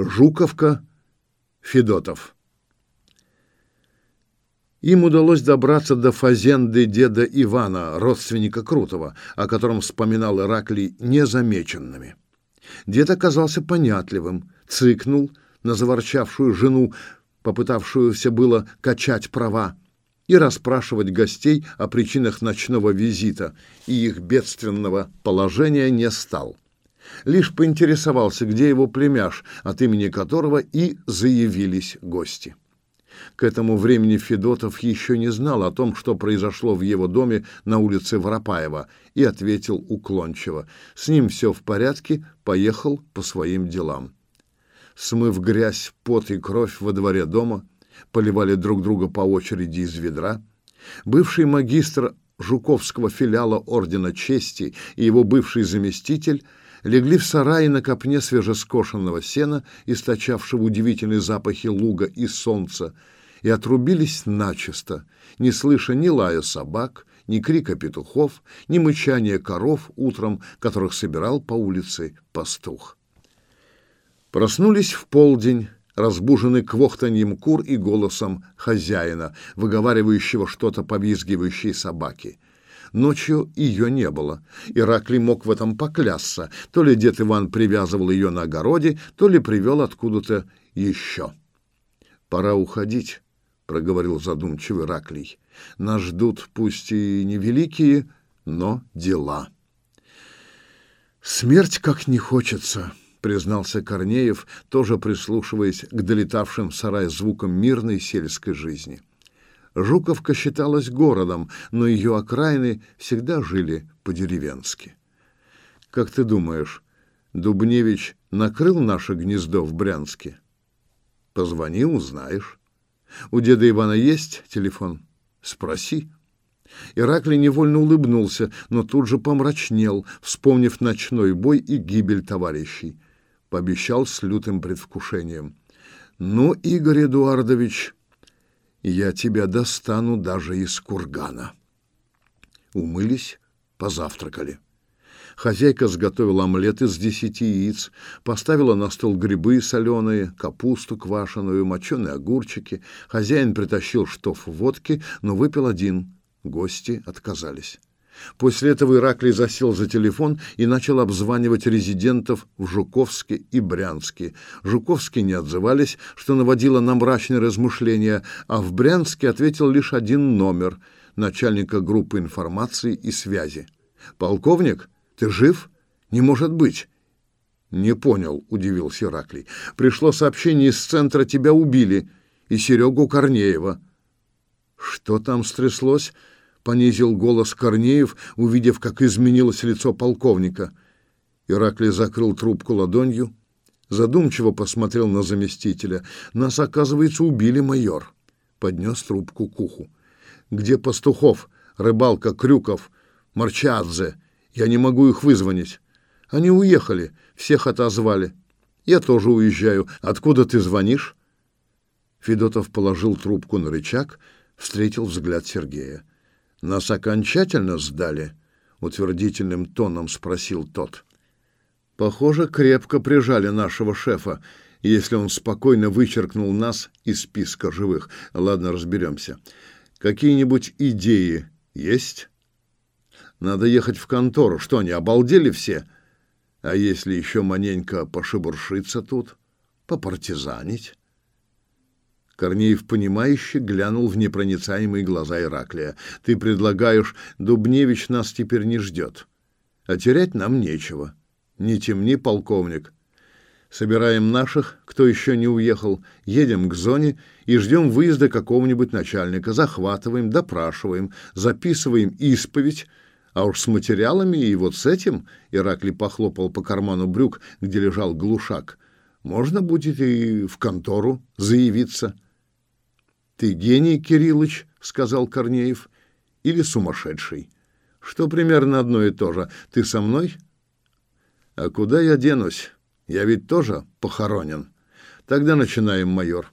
Жуковка, Федотов. Им удалось добраться до фазенды деда Ивана, родственника Крутого, о котором вспоминал Ираклий незамеченными. Дед оказался понятливым, цыкнул на заворчавшую жену, попытавшуюся было качать права, и расспрашивать гостей о причинах ночного визита и их бедственного положения не стал. Лишь поинтересовался, где его племяш, от имени которого и заявились гости. К этому времени Федотов еще не знал о том, что произошло в его доме на улице Воропаева, и ответил уклончиво. С ним все в порядке, поехал по своим делам. Смыв грязь, пот и кровь во дворе дома, поливали друг друга по очереди из ведра. Бывший магистр Жуковского филиала Ордена Чести и его бывший заместитель легли в сарае на копне свежескошенного сена, источавшего удивительные запахи луга и солнца, и отрубились начисто, не слыша ни лая собак, ни крика петухов, ни мычания коров утром, которых собирал по улице пастух. Проснулись в полдень, разбужены квохтаньем кур и голосом хозяина, выговаривающего что-то повизгивающей собаки. Ночью ее не было. Ираклий мог в этом поклясться. То ли дед Иван привязывал ее на огороде, то ли привел откуда-то еще. «Пора уходить», — проговорил задумчивый Ираклий. «Нас ждут пусть и невеликие, но дела». «Смерть как не хочется», — признался Корнеев, тоже прислушиваясь к долетавшим в сарай звукам мирной сельской жизни. Жуковка считалась городом, но ее окраины всегда жили по-деревенски. «Как ты думаешь, Дубневич накрыл наше гнездо в Брянске?» «Позвони, узнаешь. У деда Ивана есть телефон? Спроси». Ираклий невольно улыбнулся, но тут же помрачнел, вспомнив ночной бой и гибель товарищей. Пообещал с лютым предвкушением. «Ну, Игорь Эдуардович, я тебя достану даже из кургана. Умылись, позавтракали. Хозяйка сготовила омлет из десяти яиц, поставила на стол грибы соленые, капусту квашеную, моченые огурчики. Хозяин притащил штоф водки, но выпил один. Гости отказались. После этого Ираклий засел за телефон и начал обзванивать резидентов в Жуковске и Брянске. Жуковские не отзывались, что наводило на мрачные размышления, а в Брянске ответил лишь один номер начальника группы информации и связи. «Полковник, ты жив? Не может быть!» «Не понял», — удивился Ираклий. «Пришло сообщение из центра, тебя убили, и Серегу Корнеева». «Что там стряслось?» Понизил голос Корнеев, увидев, как изменилось лицо полковника. Ираклий закрыл трубку ладонью, задумчиво посмотрел на заместителя. Нас, оказывается, убили, майор. Поднес трубку к уху. Где Пастухов, Рыбалка, Крюков, Марчадзе? Я не могу их вызвонить. Они уехали, всех отозвали. Я тоже уезжаю. Откуда ты звонишь? Федотов положил трубку на рычаг, встретил взгляд Сергея. Нас окончательно сдали? утвердительным тоном спросил тот. Похоже, крепко прижали нашего шефа, если он спокойно вычеркнул нас из списка живых. Ладно, разберемся. Какие-нибудь идеи есть? Надо ехать в контору. Что, они обалдели все? А если еще маненько пошебуршиться тут, попартизанить? Корнеев, понимающе глянул в непроницаемые глаза Ираклия. «Ты предлагаешь, Дубневич нас теперь не ждет. А терять нам нечего. Не темни, полковник. Собираем наших, кто еще не уехал, едем к зоне и ждем выезда какого-нибудь начальника, захватываем, допрашиваем, записываем исповедь, а уж с материалами и вот с этим, Ираклий похлопал по карману брюк, где лежал глушак, можно будет и в контору заявиться». «Ты гений, Кириллыч», — сказал Корнеев, — «или сумасшедший?» «Что примерно одно и то же. Ты со мной?» «А куда я денусь? Я ведь тоже похоронен. Тогда начинаем, майор».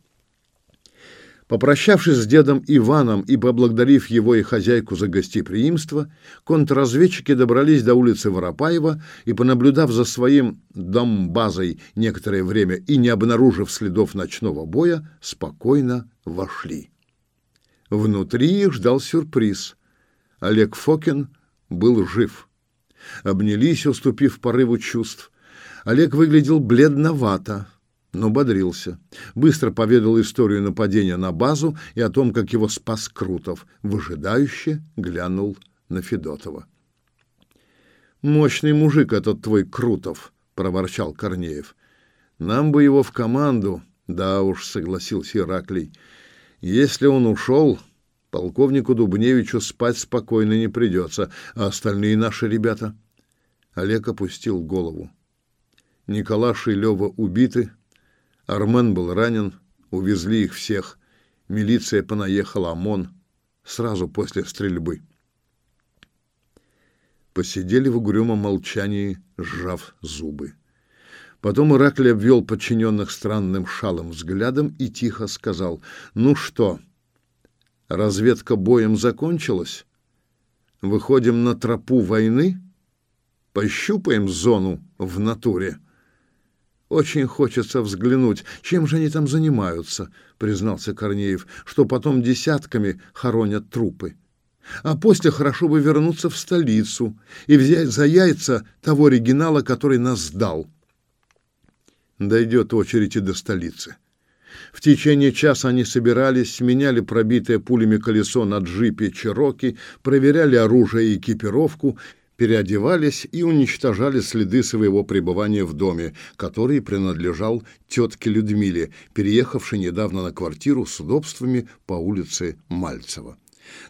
Попрощавшись с дедом Иваном и поблагодарив его и хозяйку за гостеприимство, контрразведчики добрались до улицы Воропаева и, понаблюдав за своим домбазой некоторое время и не обнаружив следов ночного боя, спокойно вошли. Внутри их ждал сюрприз. Олег Фокин был жив. Обнялись, уступив порыву чувств. Олег выглядел бледновато, но бодрился. Быстро поведал историю нападения на базу и о том, как его спас Крутов. Выжидающе глянул на Федотова. «Мощный мужик этот твой Крутов», — проворчал Корнеев. «Нам бы его в команду». «Да уж», — согласился Ираклий. «Если он ушел, полковнику Дубневичу спать спокойно не придется, а остальные наши ребята...» Олег опустил голову. Николаш и Лева убиты, Армен был ранен, увезли их всех. Милиция понаехала ОМОН сразу после стрельбы. Посидели в угрюмом молчании, сжав зубы. Потом Ираклий обвел подчиненных странным шалым взглядом и тихо сказал, «Ну что, разведка боем закончилась? Выходим на тропу войны? Пощупаем зону в натуре?» Очень хочется взглянуть, чем же они там занимаются, признался Корнеев, что потом десятками хоронят трупы. А после хорошо бы вернуться в столицу и взять за яйца того оригинала, который нас сдал. Дойдет очередь и до столицы. В течение часа они собирались, меняли пробитое пулями колесо на джипе Чероки, проверяли оружие и экипировку, переодевались и уничтожали следы своего пребывания в доме, который принадлежал тетке Людмиле, переехавшей недавно на квартиру с удобствами по улице Мальцева.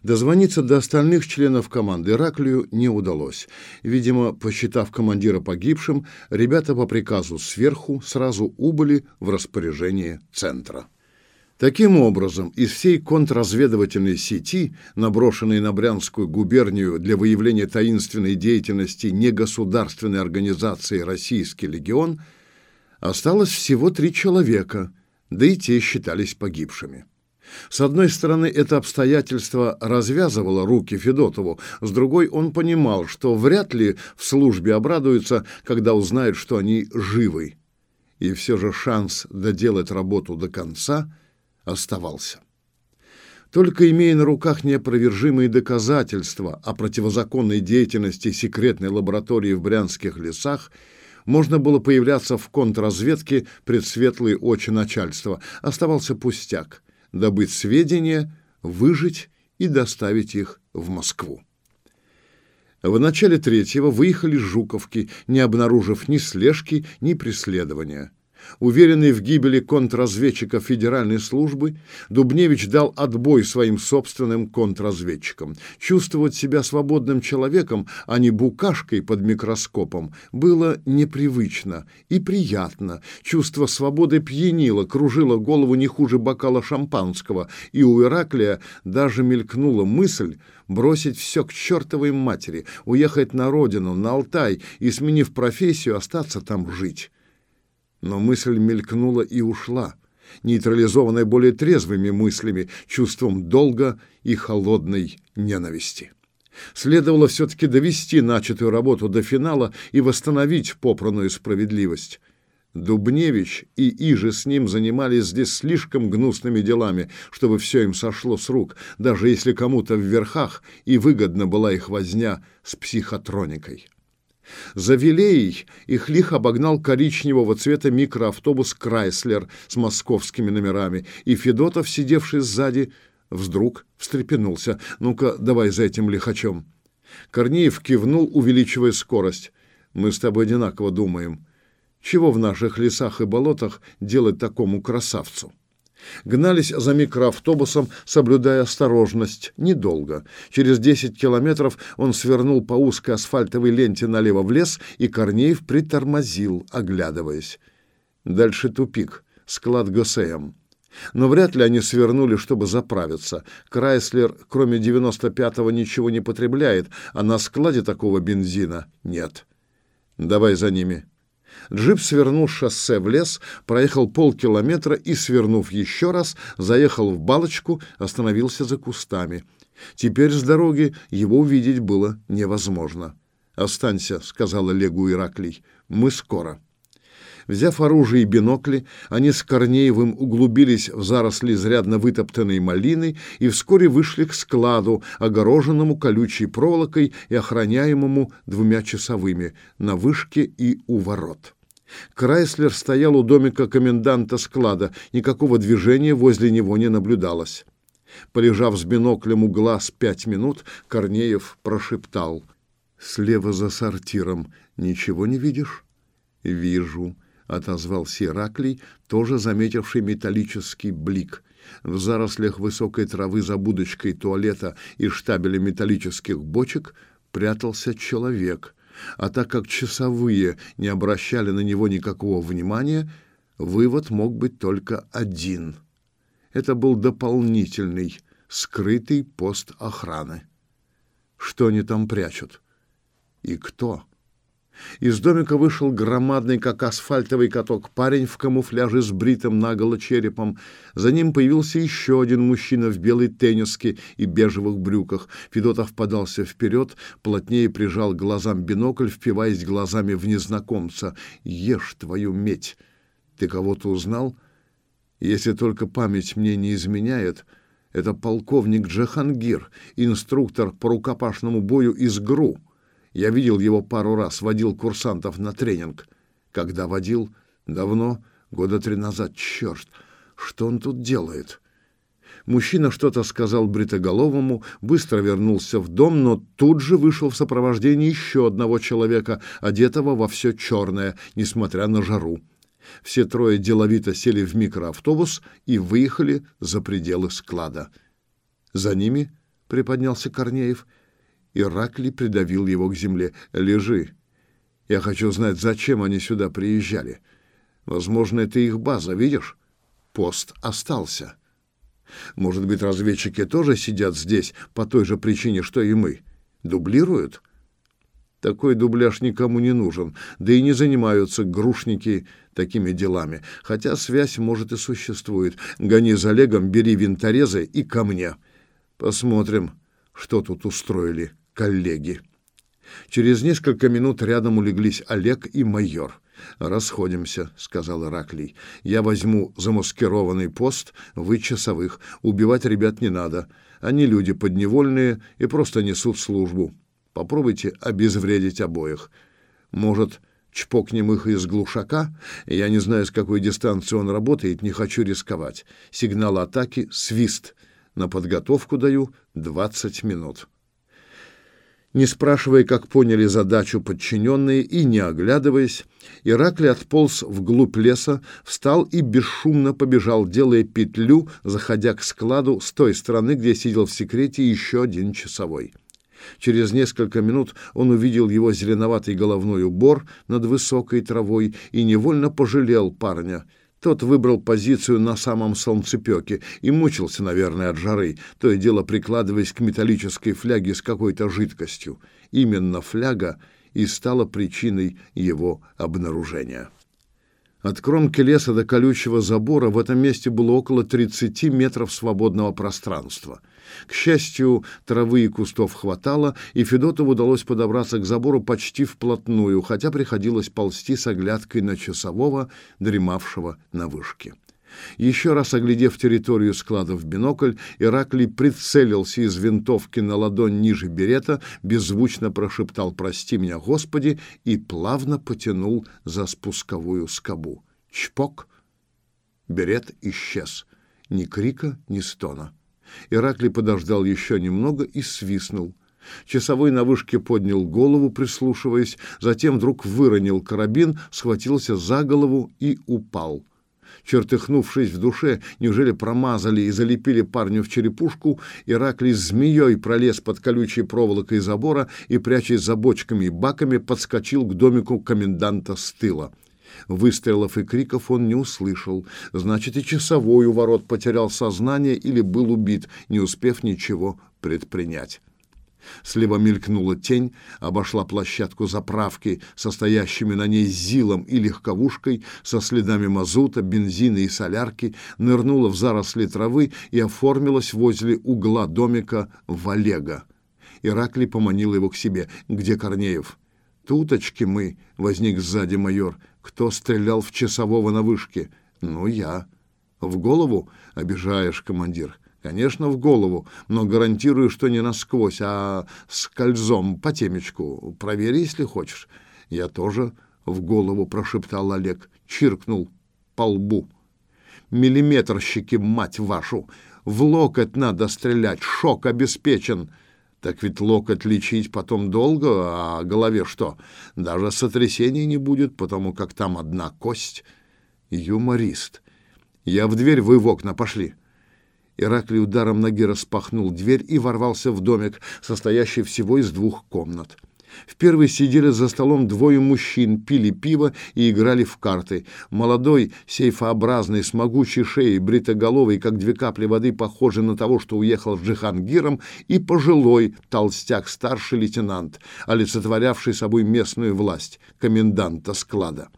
Дозвониться до остальных членов команды Ираклию не удалось. Видимо, посчитав командира погибшим, ребята по приказу сверху сразу убыли в распоряжение центра. Таким образом, из всей контрразведывательной сети, наброшенной на Брянскую губернию для выявления таинственной деятельности негосударственной организации «Российский легион», осталось всего три человека, да и те считались погибшими. С одной стороны, это обстоятельство развязывало руки Федотову, с другой он понимал, что вряд ли в службе обрадуются, когда узнают, что они живы. И все же шанс доделать работу до конца – оставался. Только имея на руках неопровержимые доказательства о противозаконной деятельности секретной лаборатории в Брянских лесах, можно было появляться в контрразведке пред светлые очи начальства. Оставался пустяк – добыть сведения, выжить и доставить их в Москву. В начале третьего выехали с Жуковки, не обнаружив ни слежки, ни преследования. Уверенный в гибели контрразведчиков Федеральной службы, Дубневич дал отбой своим собственным контрразведчикам. Чувствовать себя свободным человеком, а не букашкой под микроскопом, было непривычно и приятно. Чувство свободы пьянило, кружило голову не хуже бокала шампанского, и у Ираклия даже мелькнула мысль бросить все к чертовой матери, уехать на родину, на Алтай и, сменив профессию, остаться там жить. Но мысль мелькнула и ушла, нейтрализованная более трезвыми мыслями, чувством долга и холодной ненависти. Следовало все-таки довести начатую работу до финала и восстановить попранную справедливость. Дубневич и Иже с ним занимались здесь слишком гнусными делами, чтобы все им сошло с рук, даже если кому-то в верхах и выгодна была их возня с психотроникой. За Вилеей их лихо обогнал коричневого цвета микроавтобус «Крайслер» с московскими номерами, и Федотов, сидевший сзади, вдруг встрепенулся. «Ну-ка, давай за этим лихачом». Корнеев кивнул, увеличивая скорость. «Мы с тобой одинаково думаем. Чего в наших лесах и болотах делать такому красавцу?» Гнались за микроавтобусом, соблюдая осторожность, недолго. Через 10 километров он свернул по узкой асфальтовой ленте налево в лес, и Корнеев притормозил, оглядываясь. Дальше тупик, склад ГСМ. Но вряд ли они свернули, чтобы заправиться. Крайслер, кроме 95-го, ничего не потребляет, а на складе такого бензина нет. Давай за ними. Джип свернул шоссе в лес, проехал полкилометра и, свернув еще раз, заехал в балочку, остановился за кустами. Теперь с дороги его увидеть было невозможно. «Останься», — сказал Олегу Ираклий, — «мы скоро». Взяв оружие и бинокли, они с Корнеевым углубились в заросли изрядно вытоптанной малины и вскоре вышли к складу, огороженному колючей проволокой и охраняемому двумя часовыми на вышке и у ворот. Крайслер стоял у домика коменданта склада, никакого движения возле него не наблюдалось. Полежав с биноклем у глаз пять минут, Корнеев прошептал. «Слева за сортиром ничего не видишь?» «Вижу», — отозвался Ираклий, тоже заметивший металлический блик. В зарослях высокой травы за будочкой туалета и штабеля металлических бочек прятался человек. А так как часовые не обращали на него никакого внимания, вывод мог быть только один. Это был дополнительный, скрытый пост охраны. Что они там прячут? И кто? Из домика вышел громадный, как асфальтовый каток, парень в камуфляже с бритым наголо черепом. За ним появился еще один мужчина в белой тенниске и бежевых брюках. Федотов подался вперед, плотнее прижал глазам бинокль, впиваясь глазами в незнакомца. «Ешь твою медь! Ты кого-то узнал? Если только память мне не изменяет...» Это полковник Джахангир, инструктор по рукопашному бою из ГРУ. Я видел его пару раз, водил курсантов на тренинг. Когда водил? Давно, года три назад. Черт, что он тут делает? Мужчина что-то сказал бритоголовому, быстро вернулся в дом, но тут же вышел в сопровождении еще одного человека, одетого во все черное, несмотря на жару. Все трое деловито сели в микроавтобус и выехали за пределы склада. За ними приподнялся Корнеев — Ираклий придавил его к земле. «Лежи. Я хочу знать, зачем они сюда приезжали. Возможно, это их база, видишь? Пост остался. Может быть, разведчики тоже сидят здесь по той же причине, что и мы? Дублируют?» Такой дубляж никому не нужен, да и не занимаются грушники такими делами. Хотя связь, может, и существует. Гони за Олегом, бери винторезы и ко мне. Посмотрим, что тут устроили коллеги. Через несколько минут рядом улеглись Олег и майор. «Расходимся», — сказал Ираклий. «Я возьму замаскированный пост, вы часовых. Убивать ребят не надо. Они люди подневольные и просто несут службу. Попробуйте обезвредить обоих. Может, чпокнем их из глушака? Я не знаю, с какой дистанции он работает, не хочу рисковать. Сигнал атаки — свист. На подготовку даю 20 минут». Не спрашивая, как поняли задачу подчиненные, и не оглядываясь, Ираклий отполз вглубь леса, встал и бесшумно побежал, делая петлю, заходя к складу с той стороны, где сидел в секрете еще один часовой. Через несколько минут он увидел его зеленоватый головной убор над высокой травой и невольно пожалел парня — тот выбрал позицию на самом солнцепёке и мучился, наверное, от жары, то и дело прикладываясь к металлической фляге с какой-то жидкостью. Именно фляга и стала причиной его обнаружения. От кромки леса до колючего забора в этом месте было около 30 метров свободного пространства — к счастью, травы и кустов хватало, и Федотову удалось подобраться к забору почти вплотную, хотя приходилось ползти с оглядкой на часового, дремавшего на вышке. Еще раз оглядев территорию склада в бинокль, Ираклий прицелился из винтовки на ладонь ниже берета, беззвучно прошептал «Прости меня, Господи!» и плавно потянул за спусковую скобу. Чпок! Берет исчез. Ни крика, ни стона. Ираклий подождал еще немного и свистнул. Часовой на вышке поднял голову, прислушиваясь, затем вдруг выронил карабин, схватился за голову и упал. Чертыхнувшись в душе, неужели промазали и залепили парню в черепушку, Ираклий змеей пролез под колючей проволокой забора и, прячась за бочками и баками, подскочил к домику коменданта с тыла. Выстрелов и криков он не услышал. Значит, и часовой у ворот потерял сознание или был убит, не успев ничего предпринять. Слева мелькнула тень, обошла площадку заправки, состоящими на ней зилом и легковушкой, со следами мазута, бензина и солярки, нырнула в заросли травы и оформилась возле угла домика Валега. Ираклий поманил его к себе. «Где Корнеев?» «Туточки мы», — возник сзади майор. «Кто стрелял в часового на вышке?» «Ну, я». «В голову?» — обижаешь, командир. Конечно, в голову, но гарантирую, что не насквозь, а с кользом по темечку. Проверь, если хочешь. Я тоже в голову прошептал Олег, чиркнул по лбу. Миллиметрщики, мать вашу! В локоть надо стрелять, шок обеспечен. Так ведь локоть лечить потом долго, а голове что? Даже сотрясения не будет, потому как там одна кость. Юморист. Я в дверь, вы в окна пошли. Ираклий ударом ноги распахнул дверь и ворвался в домик, состоящий всего из двух комнат. В первой сидели за столом двое мужчин, пили пиво и играли в карты. Молодой, сейфообразный, с могучей шеей, бритоголовый, как две капли воды, похожий на того, что уехал с Джихангиром, и пожилой, толстяк, старший лейтенант, олицетворявший собой местную власть, коменданта склада.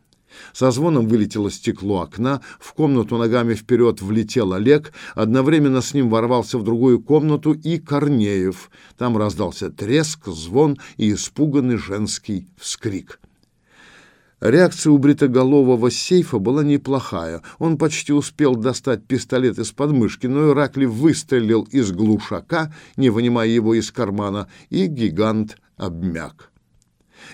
Со звоном вылетело стекло окна, в комнату ногами вперед влетел Олег, одновременно с ним ворвался в другую комнату и Корнеев. Там раздался треск, звон и испуганный женский вскрик. Реакция у бритоголового сейфа была неплохая. Он почти успел достать пистолет из подмышки, но Иракли выстрелил из глушака, не вынимая его из кармана, и гигант обмяк.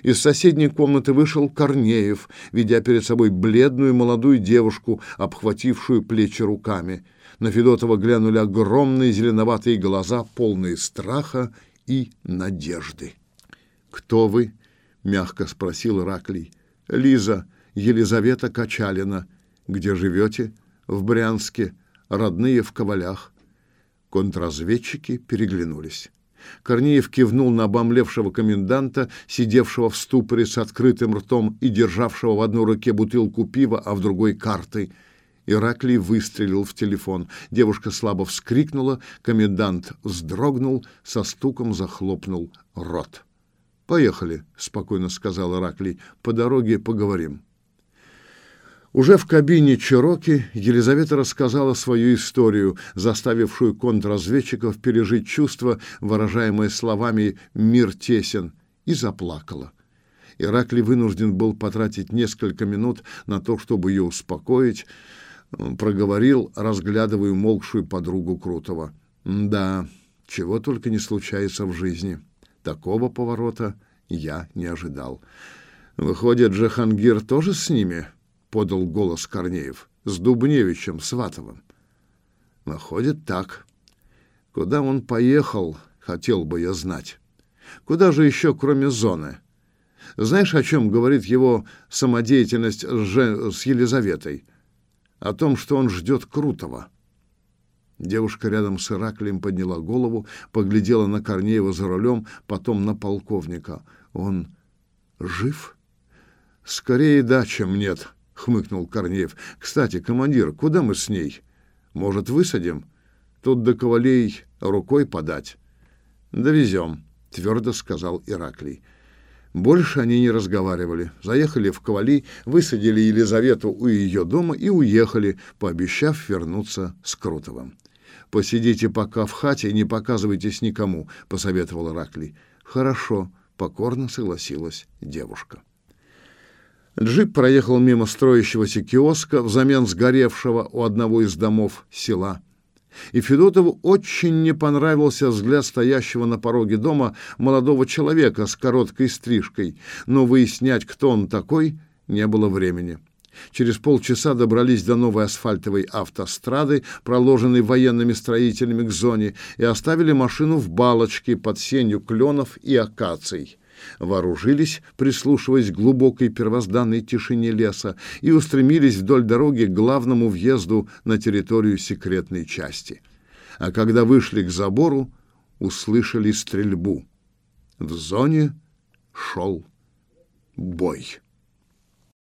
Из соседней комнаты вышел Корнеев, ведя перед собой бледную молодую девушку, обхватившую плечи руками. На Федотова глянули огромные зеленоватые глаза, полные страха и надежды. «Кто вы?» — мягко спросил Ираклий. «Лиза, Елизавета Качалина. Где живете?» «В Брянске. Родные в Ковалях». Контрразведчики переглянулись. Корнеев кивнул на обомлевшего коменданта, сидевшего в ступоре с открытым ртом и державшего в одной руке бутылку пива, а в другой — карты. Ираклий выстрелил в телефон. Девушка слабо вскрикнула, комендант вздрогнул, со стуком захлопнул рот. «Поехали», — спокойно сказал Ираклий, — «по дороге поговорим». Уже в кабине Чироки Елизавета рассказала свою историю, заставившую контрразведчиков пережить чувство, выражаемое словами «мир тесен», и заплакала. Иракли вынужден был потратить несколько минут на то, чтобы ее успокоить, проговорил, разглядывая умолкшую подругу Крутого. «Да, чего только не случается в жизни. Такого поворота я не ожидал. Выходит, Джахангир тоже с ними?» Подал голос Корнеев. С Дубневичем Сватовым. Выходит так. Куда он поехал, хотел бы я знать. Куда же еще, кроме зоны? Знаешь, о чем говорит его самодеятельность с Елизаветой? О том, что он ждет Крутого. Девушка рядом с Ираклием подняла голову, поглядела на Корнеева за рулем, потом на полковника. Он жив? Скорее да, чем нет, — хмыкнул Корнеев. «Кстати, командир, куда мы с ней? Может, высадим? Тут до ковалей рукой подать». «Довезем», — твердо сказал Ираклий. Больше они не разговаривали. Заехали в Ковали, высадили Елизавету у ее дома и уехали, пообещав вернуться с Крутовым. «Посидите пока в хате и не показывайтесь никому», — посоветовал Ираклий. «Хорошо», — покорно согласилась девушка. Джип проехал мимо строящегося киоска взамен сгоревшего у одного из домов села. И Федотову очень не понравился взгляд стоящего на пороге дома молодого человека с короткой стрижкой, но выяснять, кто он такой, не было времени. Через полчаса добрались до новой асфальтовой автострады, проложенной военными строителями к зоне, и оставили машину в балочке под сенью кленов и акаций вооружились, прислушиваясь к глубокой первозданной тишине леса, и устремились вдоль дороги к главному въезду на территорию секретной части. А когда вышли к забору, услышали стрельбу. В зоне шел бой.